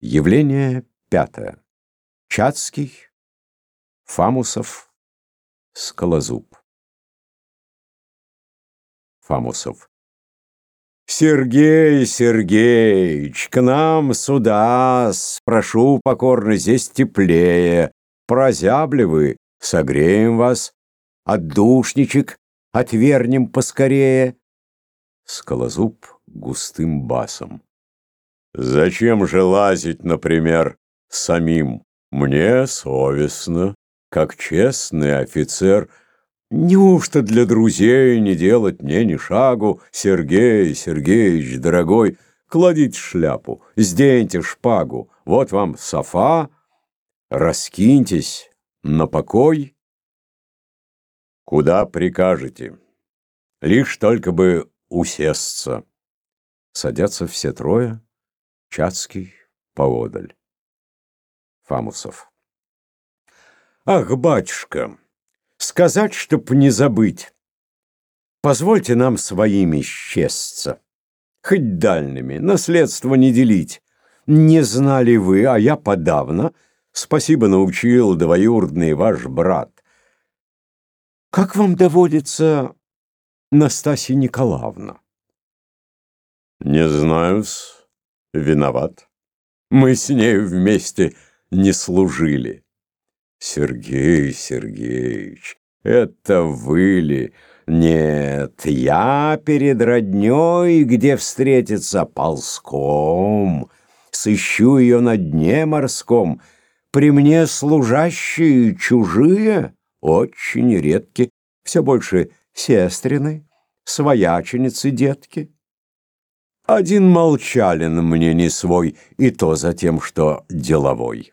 Явление пятое. Чацкий, Фамусов, Скалозуб. Фамусов. Сергей Сергеевич, к нам сюда, спрошу покорно, здесь теплее. Прозябли вы, согреем вас, отдушничек отвернем поскорее. Скалозуб густым басом. Зачем же лазить, например, самим? Мне совестно, как честный офицер. Неужто для друзей не делать мне ни шагу? Сергей Сергеевич, дорогой, кладите шляпу, сденьте шпагу. Вот вам софа, раскиньтесь на покой. Куда прикажете? Лишь только бы усесться. Садятся все трое. Чацкий поодаль. Фамусов. Ах, батюшка, сказать, чтоб не забыть, позвольте нам своими счастьца, хоть дальними, наследство не делить. Не знали вы, а я подавно, спасибо научил двоюродный ваш брат. Как вам доводится, Настасья Николаевна? Не знаю-с виноват. Мы с нею вместе не служили. Сергей Сергеевич, это вы ли? Нет, я перед роднёй, где встретиться ползком, сыщу ее на дне морском. При мне служащие чужие, очень редки, все больше сестрины, свояченицы детки. Один молчалин мне не свой, и то за тем, что деловой.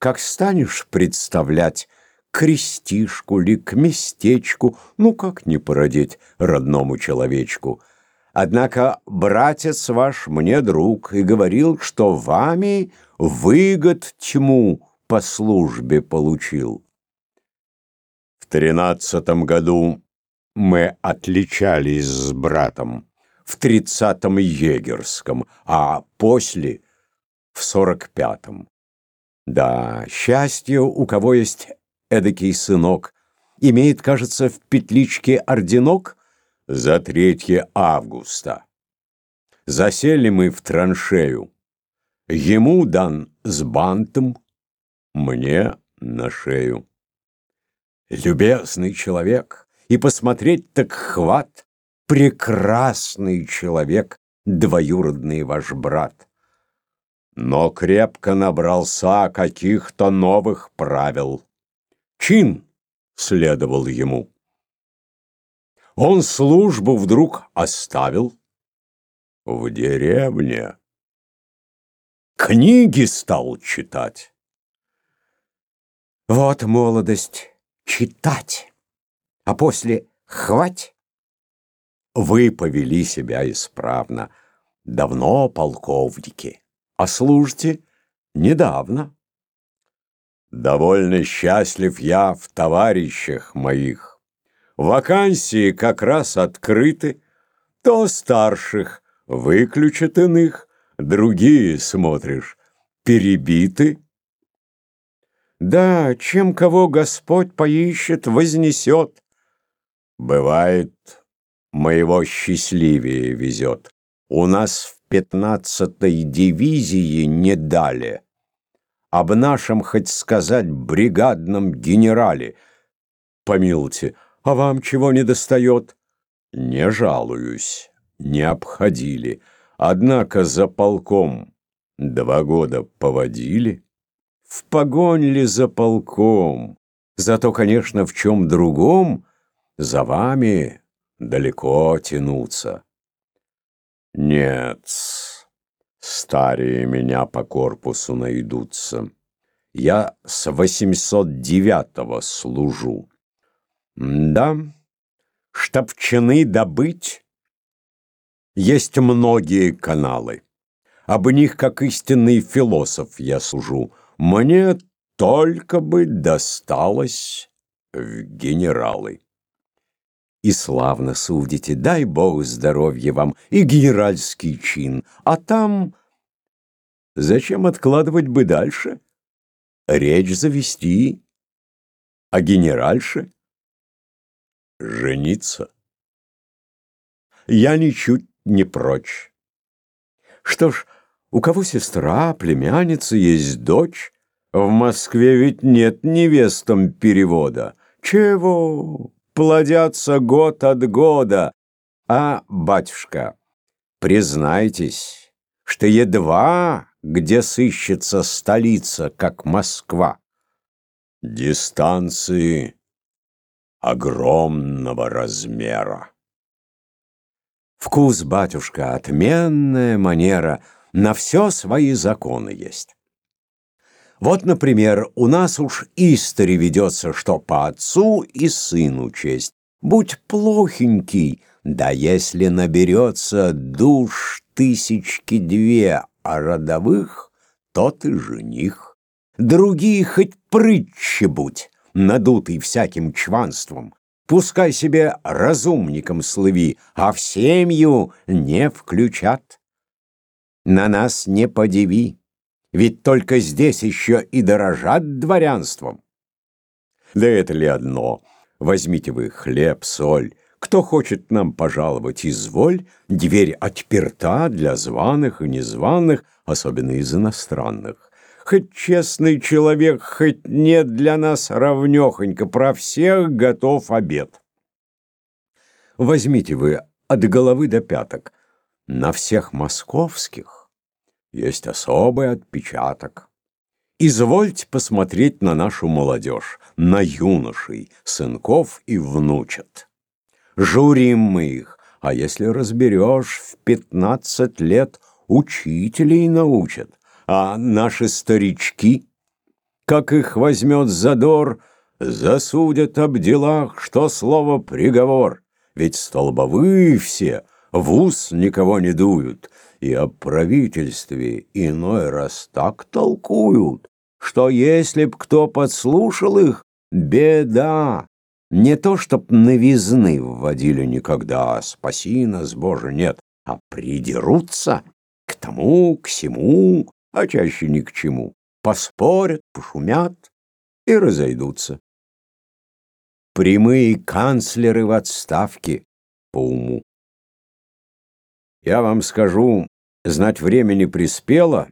Как станешь представлять крестишку ли к местечку, ну как не породить родному человечку? Однако братец ваш мне друг и говорил, что вами выгод тьму по службе получил. В тринадцатом году мы отличались с братом в тридцатом егерском, а после — в сорок пятом. Да, счастье, у кого есть эдакий сынок, имеет, кажется, в петличке орденок за 3 августа. Засели мы в траншею. Ему дан с бантом, мне на шею. Любезный человек, и посмотреть так хват — прекрасный человек, двоюродный ваш брат. Но крепко набрался каких-то новых правил. Чин следовал ему. Он службу вдруг оставил в деревне. Книги стал читать. Вот молодость читать, а после хвать вы повели себя исправно. Давно полковники, а служите недавно. Довольно счастлив я в товарищах моих. Вакансии как раз открыты, то старших выключат иных, другие, смотришь, перебиты. Да, чем кого Господь поищет, вознесет. Бывает, моего счастливее везет. У нас в пятнадцатой дивизии не дали. Об нашем, хоть сказать, бригадном генерале. Помилуйте, а вам чего не достает? Не жалуюсь, не обходили. Однако за полком два года поводили. В погонь ли за полком? Зато, конечно, в чем другом за вами далеко тянуться. Нет, старые меня по корпусу найдутся. Я с 809-го служу. Да, чтоб чины добыть, есть многие каналы. Об них, как истинный философ, я сужу. Мне только бы досталось в генералы и славно судите, дай Бог здоровья вам и генеральский чин, а там Зачем откладывать бы дальше? Речь завести о генеральше? Жениться? Я ничуть не прочь. Что ж, у кого сестра, племянница, есть дочь, в Москве ведь нет невестам перевода. Чего? Плодятся год от года. А, батюшка, признайтесь, что едва где сыщется столица, как Москва. Дистанции огромного размера. Вкус, батюшка, отменная манера, на все свои законы есть. Вот, например, у нас уж истори ведется, что по отцу и сыну честь. Будь плохенький, да если наберется душ тысячки две, а родовых, то ты жених. Другие хоть прытче будь, надутый всяким чванством. Пускай себе разумником слыви, а в семью не включат. На нас не подиви. Ведь только здесь еще и дорожат дворянством. Да это ли одно? Возьмите вы хлеб, соль. Кто хочет нам пожаловать, изволь. Дверь отперта для званых и незваных, особенно из иностранных. Хоть честный человек, хоть нет для нас равнёхонько, про всех готов обед. Возьмите вы от головы до пяток. На всех московских есть особый отпечаток. Извольте посмотреть на нашу молодежь, на юношей, сынков и внучат. Журим мы их, а если разберешь, в пятнадцать лет учителей научат, а наши старички, как их возьмет задор, засудят об делах, что слово приговор, ведь столбовые все в ус никого не дуют, и о правительстве иной раз так толкуют, что если б кто подслушал их, беда. Не то, чтоб новизны вводили никогда, спаси нас, Боже, нет, а придерутся к тому, к сему, а чаще ни к чему. Поспорят, пошумят и разойдутся. Прямые канцлеры в отставке по уму. Я вам скажу, знать времени приспело,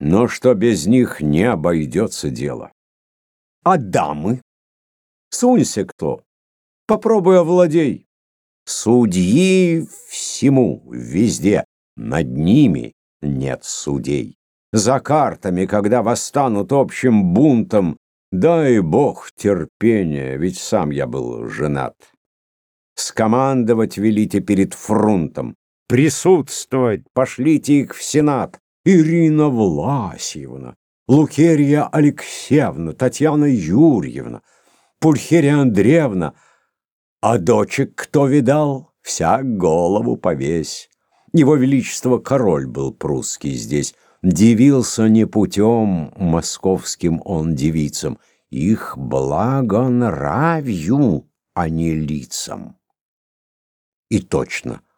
но что без них не обойдется дело. А дамы? Сунься кто, попробуй овладей. Судьи всему, везде, над ними нет судей. За картами, когда восстанут общим бунтом, дай бог терпения, ведь сам я был женат. Скомандовать велите перед фронтом, присутствовать, пошлите их в Сенат. Ирина Власьевна, Лукерья Алексеевна, Татьяна Юрьевна, Пульхерия Андреевна. А дочек кто видал? Вся голову повесь. Его Величество король был прусский здесь. Дивился не путем московским он девицам, их благо нравью, а не лицам. И точно —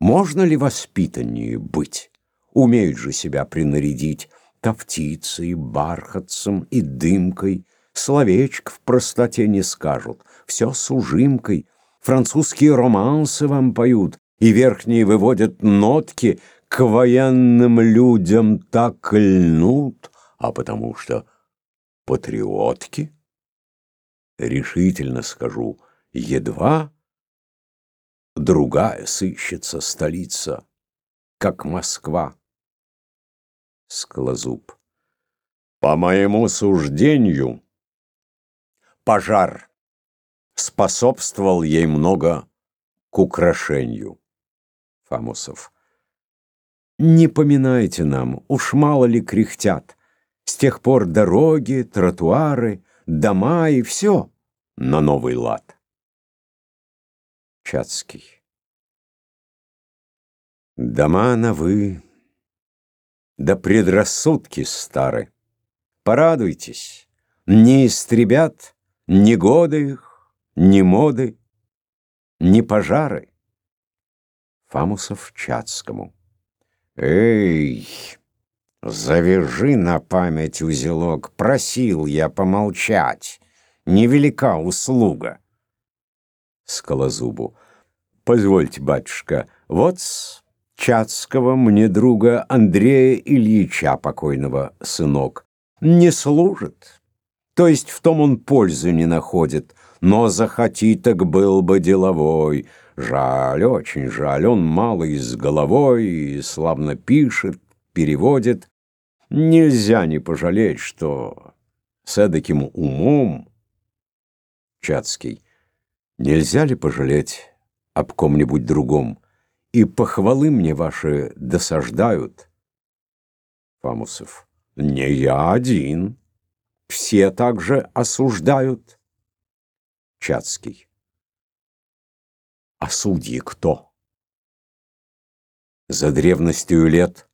можно ли воспитаннее быть? Умеют же себя принарядить Кофтицей, бархатцем и дымкой. Словечко в простоте не скажут, все с ужимкой. Французские романсы вам поют, и верхние выводят нотки, к военным людям так льнут, а потому что патриотки. Решительно скажу, едва другая сыщется столица, как Москва. Скалозуб. По моему суждению, пожар способствовал ей много к украшению. Фамусов. Не поминайте нам, уж мало ли кряхтят. С тех пор дороги, тротуары, дома и все на новый лад. Чацкий. Дома новы, да предрассудки стары. Порадуйтесь, не истребят ни годы их, ни моды, ни пожары. Фамусов Чацкому. Эй, Завяжи на память узелок, просил я помолчать. Невелика услуга. Скалозубу. Позвольте, батюшка, вот с Чацкого мне друга Андрея Ильича покойного сынок. Не служит. То есть в том он пользу не находит. Но захоти, так был бы деловой. Жаль, очень жаль, он мало и с головой, и славно пишет, переводит. Нельзя не пожалеть, что с эдаким умом... Чацкий. Нельзя ли пожалеть об ком-нибудь другом? И похвалы мне ваши досаждают. Фамусов. Не я один. Все также осуждают. Чацкий. А судьи кто? За древностью лет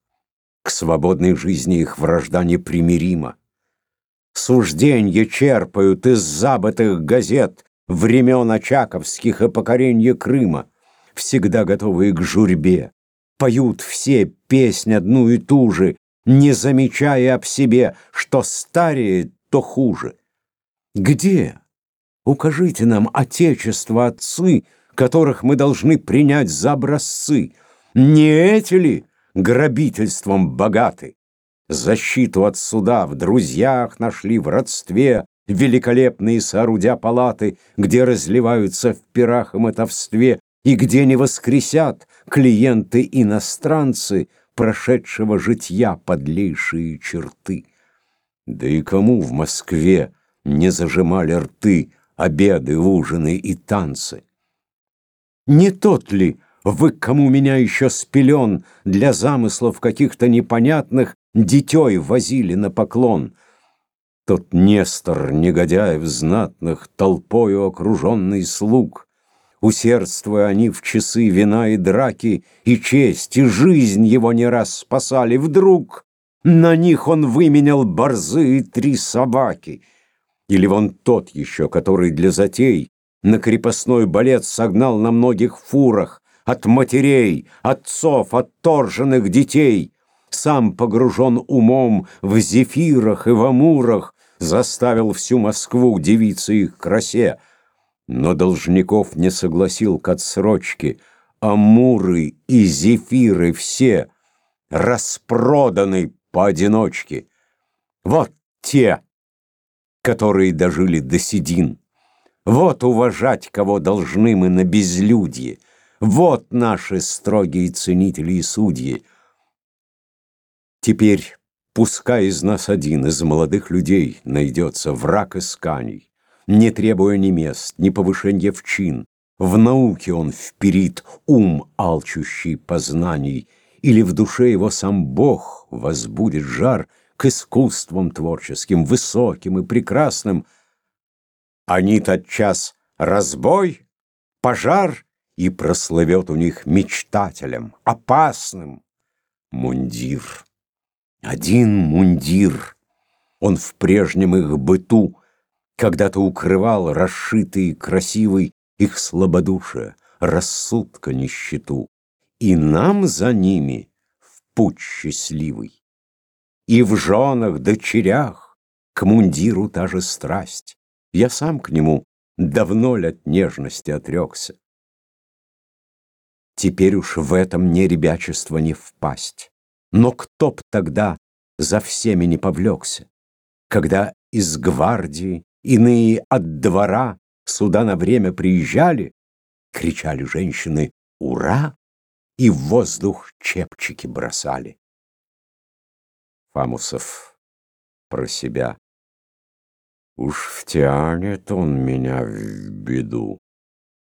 к свободной жизни их вражда непримирима. Сужденье черпают из забытых газет времен Очаковских и покоренья Крыма, всегда готовые к журьбе. Поют все песнь одну и ту же, не замечая об себе, что стареет, то хуже. Где? Укажите нам, Отечество, отцы, которых мы должны принять за образцы. Не эти ли грабительством богаты? Защиту от суда в друзьях нашли в родстве, великолепные соорудя палаты, где разливаются в пирах и мотовстве, и где не воскресят клиенты-иностранцы прошедшего житья подлейшие черты. Да и кому в Москве не зажимали рты обеды, ужины и танцы? Не тот ли вы, кому меня еще спелен для замыслов каких-то непонятных, дитей возили на поклон? Тот Нестор, негодяев знатных, толпою окруженный слуг, Усердствуя они в часы вина и драки, И честь, и жизнь его не раз спасали, Вдруг на них он выменял борзы и три собаки. Или вон тот еще, который для затей На крепостной балет согнал на многих фурах От матерей, отцов, отторженных детей, Сам погружен умом в зефирах и в амурах, заставил всю Москву удивиться их красе. Но должников не согласил к отсрочке, амуры и зефиры все распроданы поодиночке. Вот те, которые дожили до седин. Вот уважать, кого должны мы на безлюдье. Вот наши строгие ценители и судьи. Теперь Пускай из нас один, из молодых людей, найдется враг исканий, не требуя ни мест, ни повышения в чин. В науке он вперит ум, алчущий познаний, или в душе его сам Бог возбудит жар к искусствам творческим, высоким и прекрасным. Они тотчас разбой, пожар, и прослывет у них мечтателем, опасным мундир. Один мундир. Он в прежнем их быту когда-то укрывал расшитый красивый их слабодушие, рассудка нищету. И нам за ними в путь счастливый. И в женах, дочерях к мундиру та же страсть. Я сам к нему давно ль от нежности отрекся. Теперь уж в этом мне ребячество не впасть. Но кто б тогда за всеми не повлекся, Когда из гвардии иные от двора Сюда на время приезжали, Кричали женщины «Ура!» И в воздух чепчики бросали. Фамусов про себя. Уж втянет он меня в беду.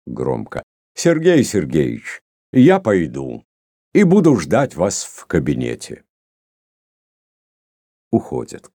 Громко. Сергей Сергеевич, я пойду и буду ждать вас в кабинете. Уходит.